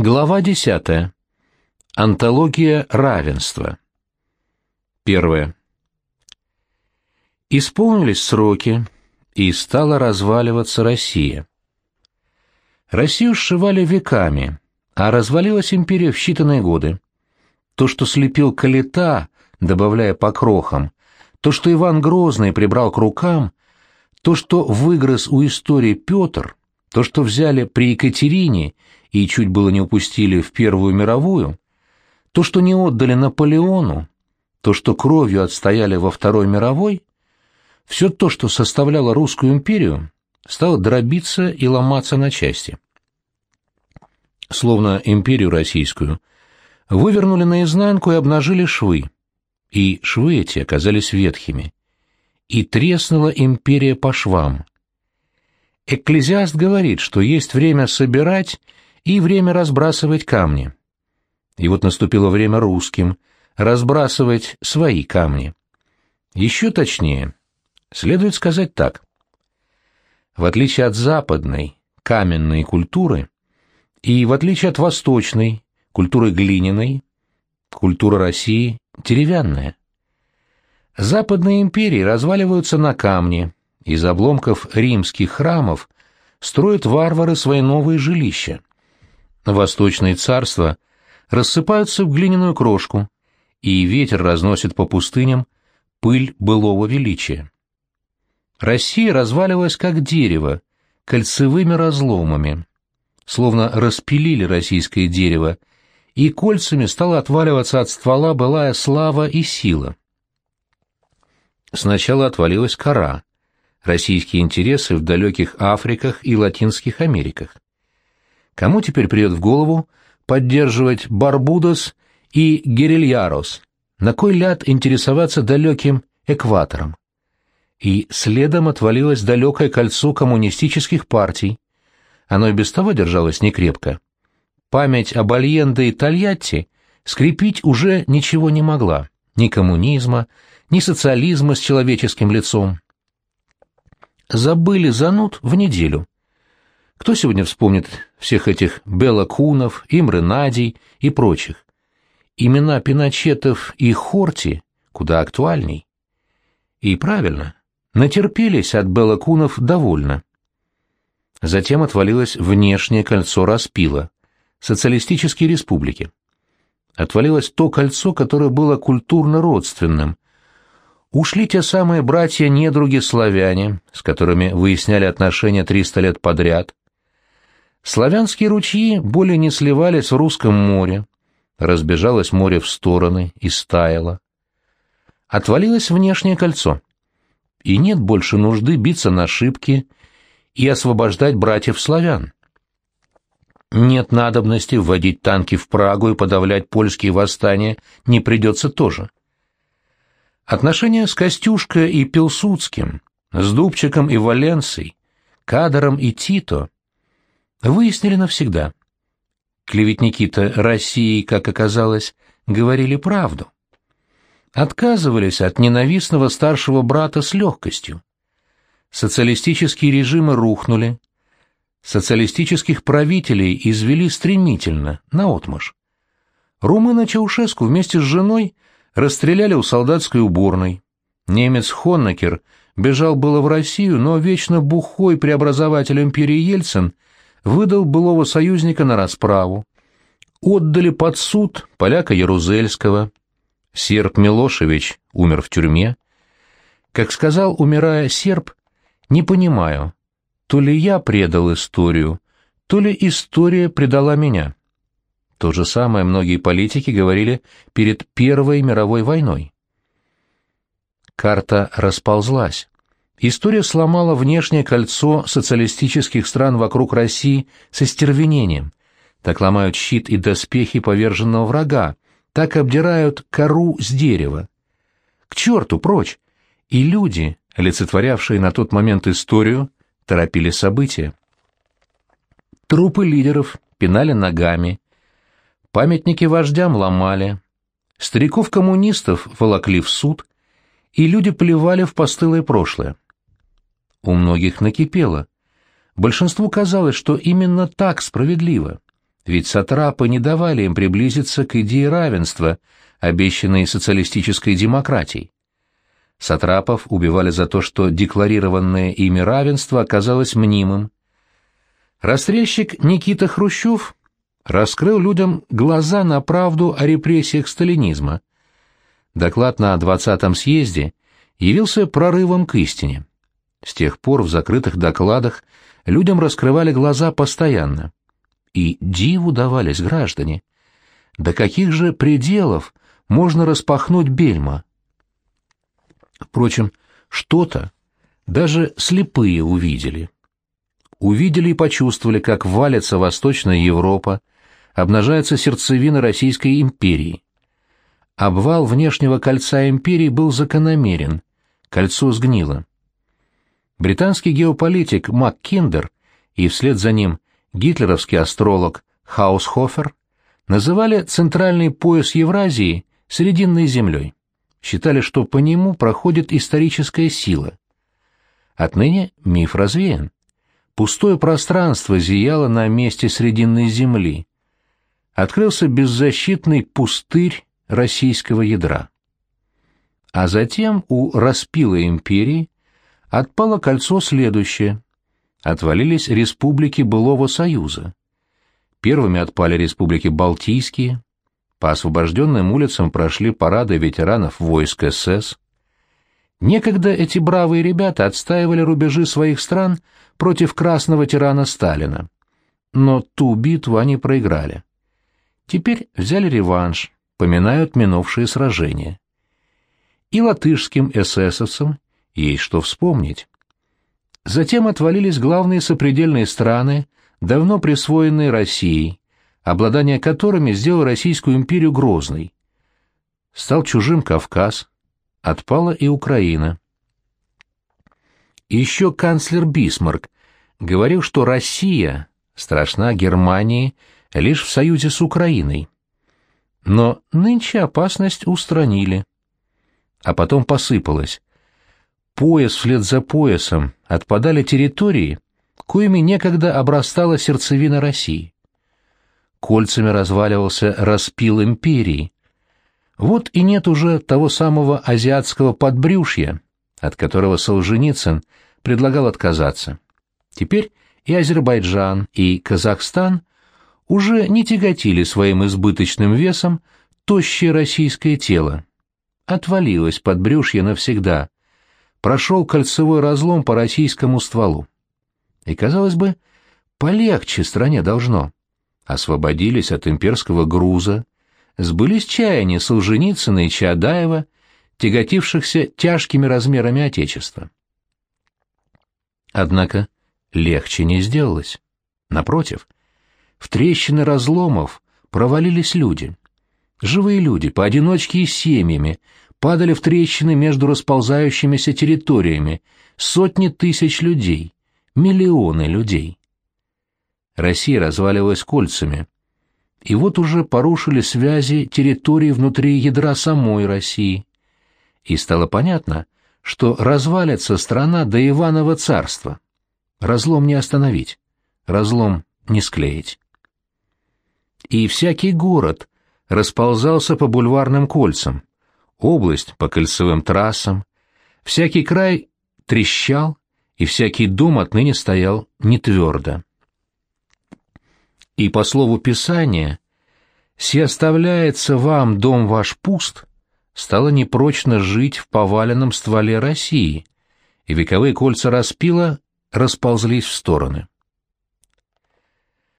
Глава 10. Антология равенства. Первое. Исполнились сроки, и стала разваливаться Россия. Россию сшивали веками, а развалилась империя в считанные годы. То, что слепил Калита, добавляя по крохам, то, что Иван Грозный прибрал к рукам, то, что выгрыз у истории Петр, то, что взяли при Екатерине и чуть было не упустили в Первую мировую, то, что не отдали Наполеону, то, что кровью отстояли во Второй мировой, все то, что составляло русскую империю, стало дробиться и ломаться на части. Словно империю российскую вывернули наизнанку и обнажили швы, и швы эти оказались ветхими, и треснула империя по швам. Экклезиаст говорит, что есть время собирать и время разбрасывать камни. И вот наступило время русским разбрасывать свои камни. Еще точнее, следует сказать так. В отличие от западной, каменной культуры, и в отличие от восточной, культуры глиняной, культура России деревянная. Западные империи разваливаются на камне, из обломков римских храмов строят варвары свои новые жилища. Восточные царства рассыпаются в глиняную крошку, и ветер разносит по пустыням пыль былого величия. Россия разваливалась как дерево, кольцевыми разломами, словно распилили российское дерево, и кольцами стала отваливаться от ствола былая слава и сила. Сначала отвалилась кора, российские интересы в далеких Африках и Латинских Америках. Кому теперь придет в голову поддерживать Барбудос и Герильярос? На кой ляд интересоваться далеким экватором? И следом отвалилось далекое кольцо коммунистических партий. Оно и без того держалось некрепко. Память об Альенде и Тольятти скрепить уже ничего не могла. Ни коммунизма, ни социализма с человеческим лицом. Забыли зануд в неделю. Кто сегодня вспомнит всех этих Белла Кунов, Имры Надей и прочих? Имена Пиночетов и Хорти куда актуальней. И правильно, натерпелись от Белла Кунов довольно. Затем отвалилось внешнее кольцо распила, социалистические республики. Отвалилось то кольцо, которое было культурно-родственным. Ушли те самые братья-недруги-славяне, с которыми выясняли отношения 300 лет подряд, Славянские ручьи более не сливались в русском море, разбежалось море в стороны и стаяло. Отвалилось внешнее кольцо, и нет больше нужды биться на ошибки и освобождать братьев-славян. Нет надобности вводить танки в Прагу и подавлять польские восстания не придется тоже. Отношения с Костюшко и Пилсудским, с Дубчиком и Валенсой, Кадаром и Тито выяснили навсегда. Клеветники-то России, как оказалось, говорили правду. Отказывались от ненавистного старшего брата с легкостью. Социалистические режимы рухнули. Социалистических правителей извели стремительно, наотмашь. Румына Чаушеску вместе с женой расстреляли у солдатской уборной. Немец Хоннекер бежал было в Россию, но вечно бухой преобразователь империи Ельцин – выдал былого союзника на расправу. Отдали под суд поляка Ярузельского. Серб Милошевич умер в тюрьме. Как сказал, умирая серб, не понимаю, то ли я предал историю, то ли история предала меня. То же самое многие политики говорили перед Первой мировой войной. Карта расползлась. История сломала внешнее кольцо социалистических стран вокруг России со стервенением. Так ломают щит и доспехи поверженного врага, так обдирают кору с дерева. К черту, прочь! И люди, олицетворявшие на тот момент историю, торопили события. Трупы лидеров пинали ногами, памятники вождям ломали, стариков-коммунистов волокли в суд, и люди плевали в постылое прошлое у многих накипело. Большинству казалось, что именно так справедливо. ведь сатрапы не давали им приблизиться к идее равенства, обещанной социалистической демократией. Сатрапов убивали за то, что декларированное ими равенство оказалось мнимым. Расстрельщик Никита Хрущев раскрыл людям глаза на правду о репрессиях сталинизма. Доклад на 20-м съезде явился прорывом к истине. С тех пор в закрытых докладах людям раскрывали глаза постоянно. И диву давались граждане. До каких же пределов можно распахнуть бельма? Впрочем, что-то даже слепые увидели. Увидели и почувствовали, как валится Восточная Европа, обнажается сердцевина Российской империи. Обвал внешнего кольца империи был закономерен, кольцо сгнило. Британский геополитик МакКиндер и вслед за ним гитлеровский астролог Хаусхофер называли центральный пояс Евразии Срединной землей. Считали, что по нему проходит историческая сила. Отныне миф развеян. Пустое пространство зияло на месте Срединной земли. Открылся беззащитный пустырь российского ядра. А затем у распилой империи отпало кольцо следующее. Отвалились республики былого союза. Первыми отпали республики Балтийские. По освобожденным улицам прошли парады ветеранов войск СС. Некогда эти бравые ребята отстаивали рубежи своих стран против красного тирана Сталина. Но ту битву они проиграли. Теперь взяли реванш, поминают минувшие сражения. И латышским эсэсовцам есть что вспомнить. Затем отвалились главные сопредельные страны, давно присвоенные Россией, обладание которыми сделало Российскую империю грозной. Стал чужим Кавказ, отпала и Украина. Еще канцлер Бисмарк говорил, что Россия страшна Германии лишь в союзе с Украиной. Но нынче опасность устранили. А потом посыпалось пояс вслед за поясом отпадали территории, коими некогда обрастала сердцевина России. Кольцами разваливался распил империи. Вот и нет уже того самого азиатского подбрюшья, от которого Солженицын предлагал отказаться. Теперь и Азербайджан, и Казахстан уже не тяготили своим избыточным весом тощее российское тело. Отвалилось подбрюшье навсегда, прошел кольцевой разлом по российскому стволу. И, казалось бы, полегче стране должно. Освободились от имперского груза, сбылись чаяния Солженицына и Чаадаева, тяготившихся тяжкими размерами Отечества. Однако легче не сделалось. Напротив, в трещины разломов провалились люди. Живые люди, поодиночке и семьями, падали в трещины между расползающимися территориями, сотни тысяч людей, миллионы людей. Россия разваливалась кольцами. И вот уже порушили связи территории внутри ядра самой России. И стало понятно, что развалится страна до Иванова царства. Разлом не остановить, разлом не склеить. И всякий город расползался по бульварным кольцам, область по кольцевым трассам, всякий край трещал, и всякий дом отныне стоял не твердо. И по слову Писания, «Си оставляется вам дом ваш пуст», стало непрочно жить в поваленном стволе России, и вековые кольца распила расползлись в стороны.